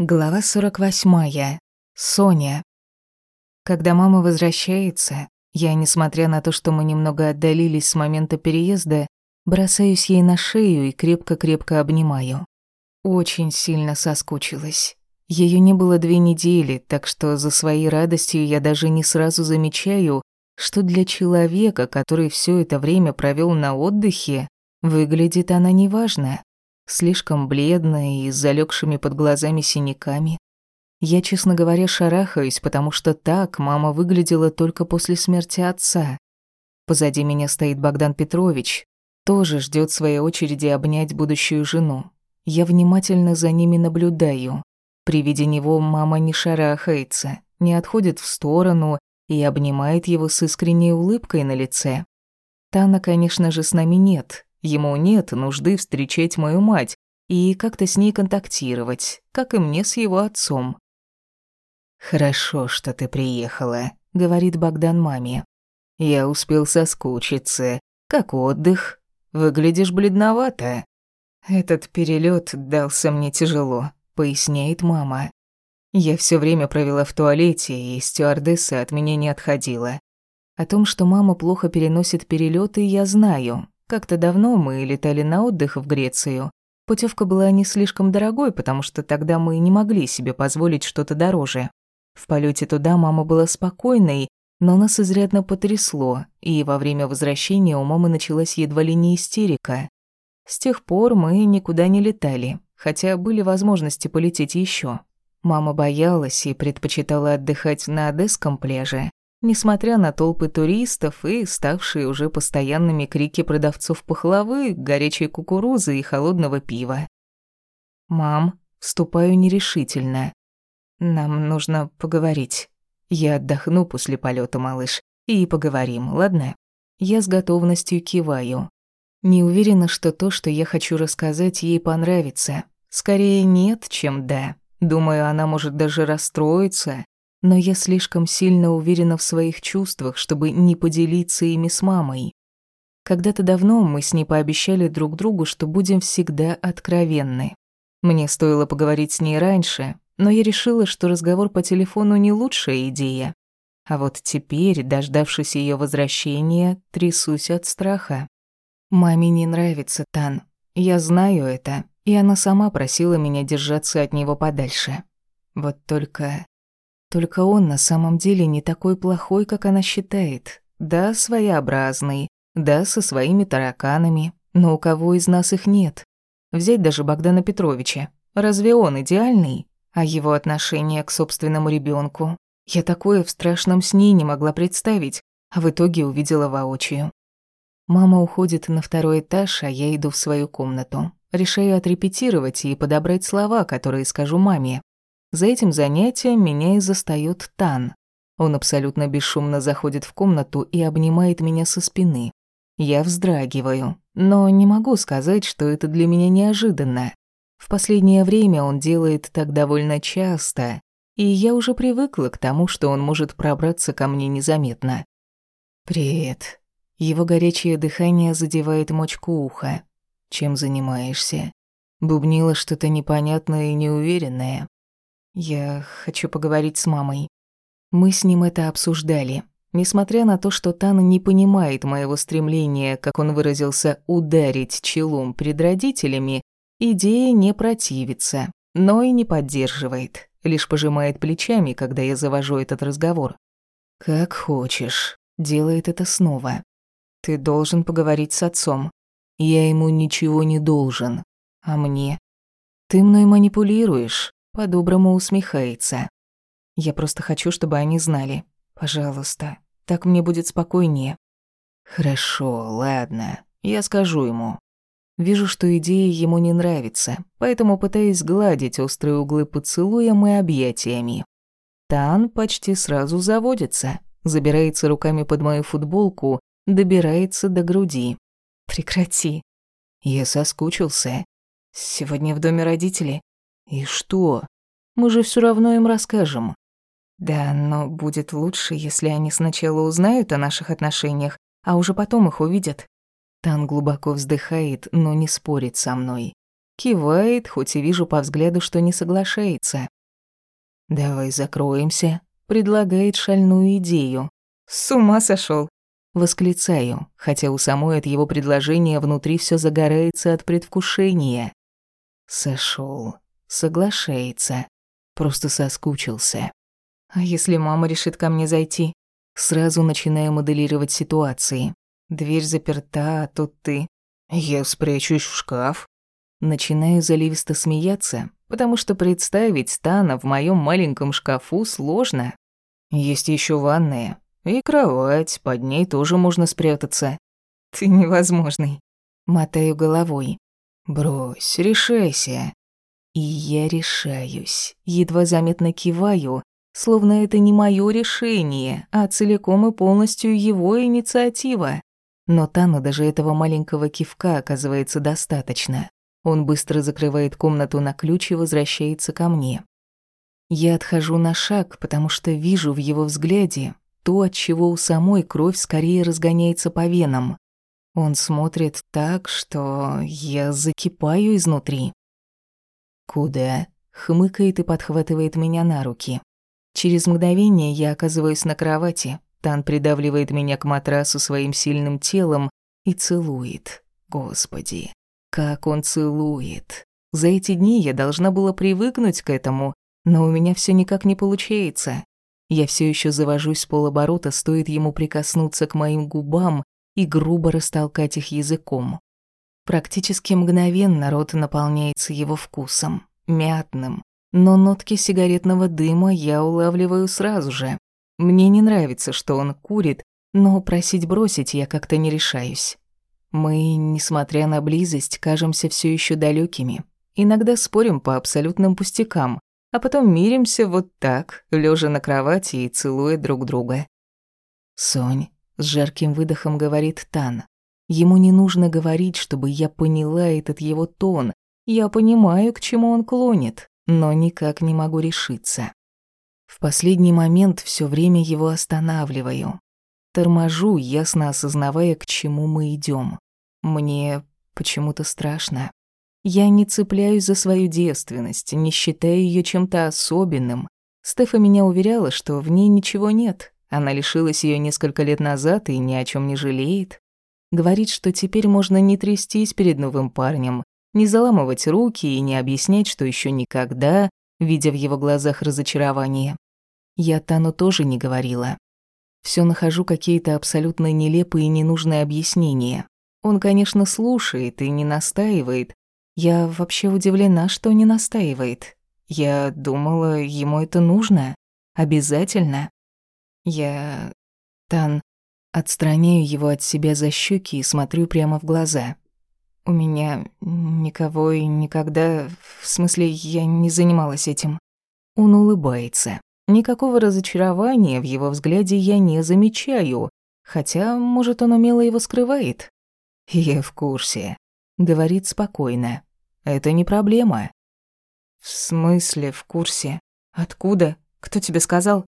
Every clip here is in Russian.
Глава 48. Соня. Когда мама возвращается, я, несмотря на то, что мы немного отдалились с момента переезда, бросаюсь ей на шею и крепко-крепко обнимаю. Очень сильно соскучилась. Ее не было две недели, так что за своей радостью я даже не сразу замечаю, что для человека, который все это время провел на отдыхе, выглядит она неважно слишком бледная и с залегшими под глазами синяками. Я, честно говоря, шарахаюсь, потому что так мама выглядела только после смерти отца. Позади меня стоит Богдан Петрович, тоже ждет своей очереди обнять будущую жену. Я внимательно за ними наблюдаю. При виде него мама не шарахается, не отходит в сторону и обнимает его с искренней улыбкой на лице. Тана, конечно же, с нами нет, Ему нет нужды встречать мою мать и как-то с ней контактировать, как и мне с его отцом. «Хорошо, что ты приехала», — говорит Богдан маме. «Я успел соскучиться. Как отдых? Выглядишь бледновато». «Этот перелет дался мне тяжело», — поясняет мама. «Я все время провела в туалете, и стюардесса от меня не отходила. О том, что мама плохо переносит перелеты, я знаю, как-то давно мы летали на отдых в Грецию. Путевка была не слишком дорогой, потому что тогда мы не могли себе позволить что-то дороже. В полете туда мама была спокойной, но нас изрядно потрясло, и во время возвращения у мамы началась едва ли не истерика. С тех пор мы никуда не летали, хотя были возможности полететь еще. Мама боялась и предпочитала отдыхать на Одесском пляже, Несмотря на толпы туристов и ставшие уже постоянными крики продавцов пахлавы, горячей кукурузы и холодного пива. «Мам, вступаю нерешительно. Нам нужно поговорить. Я отдохну после полета, малыш, и поговорим, ладно?» Я с готовностью киваю. Не уверена, что то, что я хочу рассказать, ей понравится. Скорее нет, чем да. Думаю, она может даже расстроиться, но я слишком сильно уверена в своих чувствах, чтобы не поделиться ими с мамой. Когда-то давно мы с ней пообещали друг другу, что будем всегда откровенны. Мне стоило поговорить с ней раньше, но я решила, что разговор по телефону не лучшая идея. А вот теперь, дождавшись ее возвращения, трясусь от страха. Маме не нравится Тан. Я знаю это, и она сама просила меня держаться от него подальше. Вот только только он на самом деле не такой плохой, как она считает. Да, своеобразный, да, со своими тараканами, но у кого из нас их нет? Взять даже Богдана Петровича. Разве он идеальный? А его отношение к собственному ребенку? Я такое в страшном сне не могла представить, а в итоге увидела воочию. Мама уходит на второй этаж, а я иду в свою комнату. Решаю отрепетировать и подобрать слова, которые скажу маме. За этим занятием меня и застаёт Тан. Он абсолютно бесшумно заходит в комнату и обнимает меня со спины. Я вздрагиваю, но не могу сказать, что это для меня неожиданно. В последнее время он делает так довольно часто, и я уже привыкла к тому, что он может пробраться ко мне незаметно. «Привет». Его горячее дыхание задевает мочку уха. «Чем занимаешься?» Бубнила что-то непонятное и неуверенное. Я хочу поговорить с мамой. Мы с ним это обсуждали. Несмотря на то, что Тана не понимает моего стремления, как он выразился, ударить челом пред родителями, идея не противится, но и не поддерживает, лишь пожимает плечами, когда я завожу этот разговор. «Как хочешь», — делает это снова. «Ты должен поговорить с отцом. Я ему ничего не должен. А мне? Ты мной манипулируешь, по-доброму усмехается. Я просто хочу, чтобы они знали. Пожалуйста, так мне будет спокойнее. Хорошо, ладно, я скажу ему. Вижу, что идея ему не нравится, поэтому пытаюсь гладить острые углы поцелуем и объятиями. Тан почти сразу заводится, забирается руками под мою футболку, добирается до груди. Прекрати. Я соскучился. Сегодня в доме родителей. И что? Мы же все равно им расскажем. Да, но будет лучше, если они сначала узнают о наших отношениях, а уже потом их увидят. Тан глубоко вздыхает, но не спорит со мной. Кивает, хоть и вижу по взгляду, что не соглашается. «Давай закроемся», — предлагает шальную идею. «С ума сошел. Восклицаю, хотя у самой от его предложения внутри все загорается от предвкушения. Сошел, соглашается, просто соскучился. А если мама решит ко мне зайти? Сразу начинаю моделировать ситуации. Дверь заперта, а тут ты. Я спрячусь в шкаф. Начинаю заливисто смеяться, потому что представить Стана в моем маленьком шкафу сложно. Есть еще ванная, и кровать, под ней тоже можно спрятаться. Ты невозможный. Мотаю головой. Брось, решайся. И я решаюсь. Едва заметно киваю, словно это не мое решение, а целиком и полностью его инициатива. Но Тану даже этого маленького кивка оказывается достаточно. Он быстро закрывает комнату на ключ и возвращается ко мне. Я отхожу на шаг, потому что вижу в его взгляде то, от чего у самой кровь скорее разгоняется по венам. Он смотрит так, что я закипаю изнутри. «Куда?» — хмыкает и подхватывает меня на руки. Через мгновение я оказываюсь на кровати. Тан придавливает меня к матрасу своим сильным телом и целует. Господи, как он целует. За эти дни я должна была привыкнуть к этому, но у меня все никак не получается. Я все еще завожусь с полоборота, стоит ему прикоснуться к моим губам и грубо растолкать их языком. Практически мгновенно рот наполняется его вкусом, мятным, но нотки сигаретного дыма я улавливаю сразу же. Мне не нравится, что он курит, но просить бросить я как-то не решаюсь. Мы, несмотря на близость, кажемся все еще далекими. Иногда спорим по абсолютным пустякам, а потом миримся вот так, лежа на кровати и целуя друг друга. «Сонь», — с жарким выдохом говорит Тан. Ему не нужно говорить, чтобы я поняла этот его тон. Я понимаю, к чему он клонит, но никак не могу решиться. В последний момент все время его останавливаю. Торможу, ясно осознавая, к чему мы идем. Мне почему-то страшно. Я не цепляюсь за свою девственность, не считаю ее чем-то особенным. Стефа меня уверяла, что в ней ничего нет. Она лишилась ее несколько лет назад и ни о чем не жалеет. Говорит, что теперь можно не трястись перед новым парнем, не заламывать руки и не объяснять, что еще никогда, видя в его глазах разочарование. Я Тану тоже не говорила. Все нахожу какие-то абсолютно нелепые и ненужные объяснения. Он, конечно, слушает и не настаивает, я вообще удивлена, что не настаивает. Я думала, ему это нужно. Обязательно. Я... Тан... Отстраняю его от себя за щеки и смотрю прямо в глаза. У меня никого и никогда... В смысле, я не занималась этим. Он улыбается. Никакого разочарования в его взгляде я не замечаю, хотя, может, он умело его скрывает. Я в курсе. Говорит спокойно. Это не проблема. В смысле, в курсе? Откуда? Кто тебе сказал?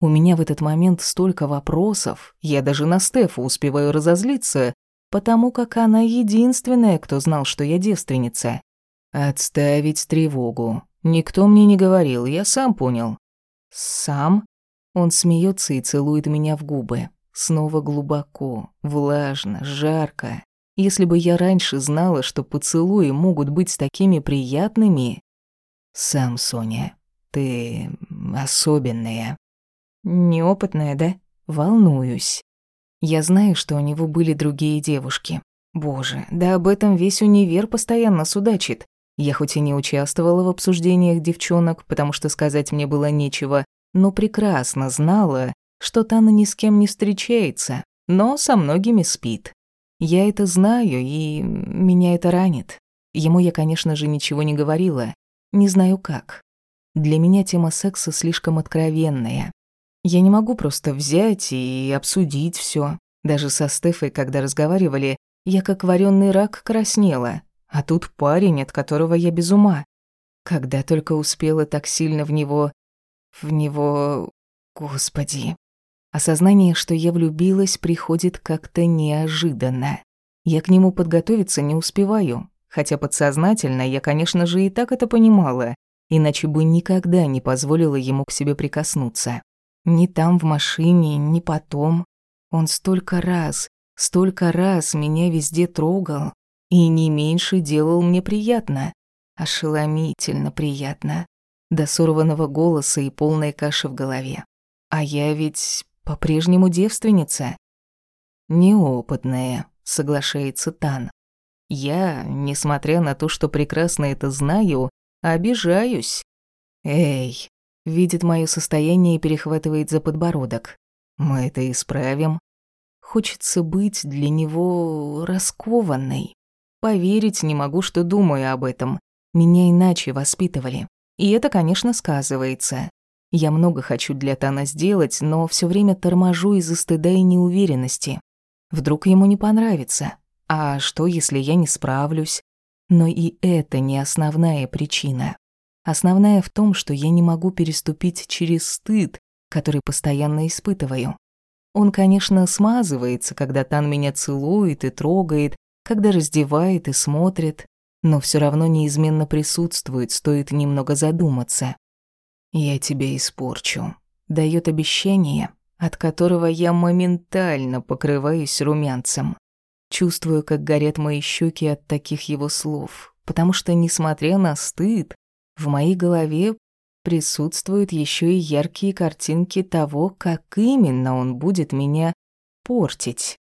У меня в этот момент столько вопросов, я даже на Стефу успеваю разозлиться, потому как она единственная, кто знал, что я девственница. Отставить тревогу. Никто мне не говорил, я сам понял. Сам? Он смеется и целует меня в губы. Снова глубоко, влажно, жарко. Если бы я раньше знала, что поцелуи могут быть такими приятными... Сам, Соня, ты особенная. Неопытная, да? Волнуюсь. Я знаю, что у него были другие девушки. Боже, да об этом весь универ постоянно судачит. Я хоть и не участвовала в обсуждениях девчонок, потому что сказать мне было нечего, но прекрасно знала, что Тана ни с кем не встречается, но со многими спит. Я это знаю, и меня это ранит. Ему я, конечно же, ничего не говорила. Не знаю как. Для меня тема секса слишком откровенная. Я не могу просто взять и обсудить все. Даже со Стефой, когда разговаривали, я как вареный рак краснела. А тут парень, от которого я без ума. Когда только успела так сильно в него... В него... Господи. Осознание, что я влюбилась, приходит как-то неожиданно. Я к нему подготовиться не успеваю. Хотя подсознательно я, конечно же, и так это понимала, иначе бы никогда не позволила ему к себе прикоснуться. Ни там в машине, ни потом. Он столько раз, столько раз меня везде трогал и не меньше делал мне приятно. Ошеломительно приятно. До сорванного голоса и полной каши в голове. А я ведь по-прежнему девственница. Неопытная, соглашается Тан. Я, несмотря на то, что прекрасно это знаю, обижаюсь. Эй, видит моё состояние и перехватывает за подбородок. Мы это исправим. Хочется быть для него раскованной. Поверить не могу, что думаю об этом. Меня иначе воспитывали. И это, конечно, сказывается. Я много хочу для Тана сделать, но все время торможу из-за стыда и неуверенности. Вдруг ему не понравится. А что, если я не справлюсь? Но и это не основная причина. Основная в том, что я не могу переступить через стыд, который постоянно испытываю. Он, конечно, смазывается, когда Тан меня целует и трогает, когда раздевает и смотрит, но все равно неизменно присутствует, стоит немного задуматься. «Я тебя испорчу», — дает обещание, от которого я моментально покрываюсь румянцем. Чувствую, как горят мои щеки от таких его слов, потому что, несмотря на стыд, в моей голове присутствуют еще и яркие картинки того, как именно он будет меня портить.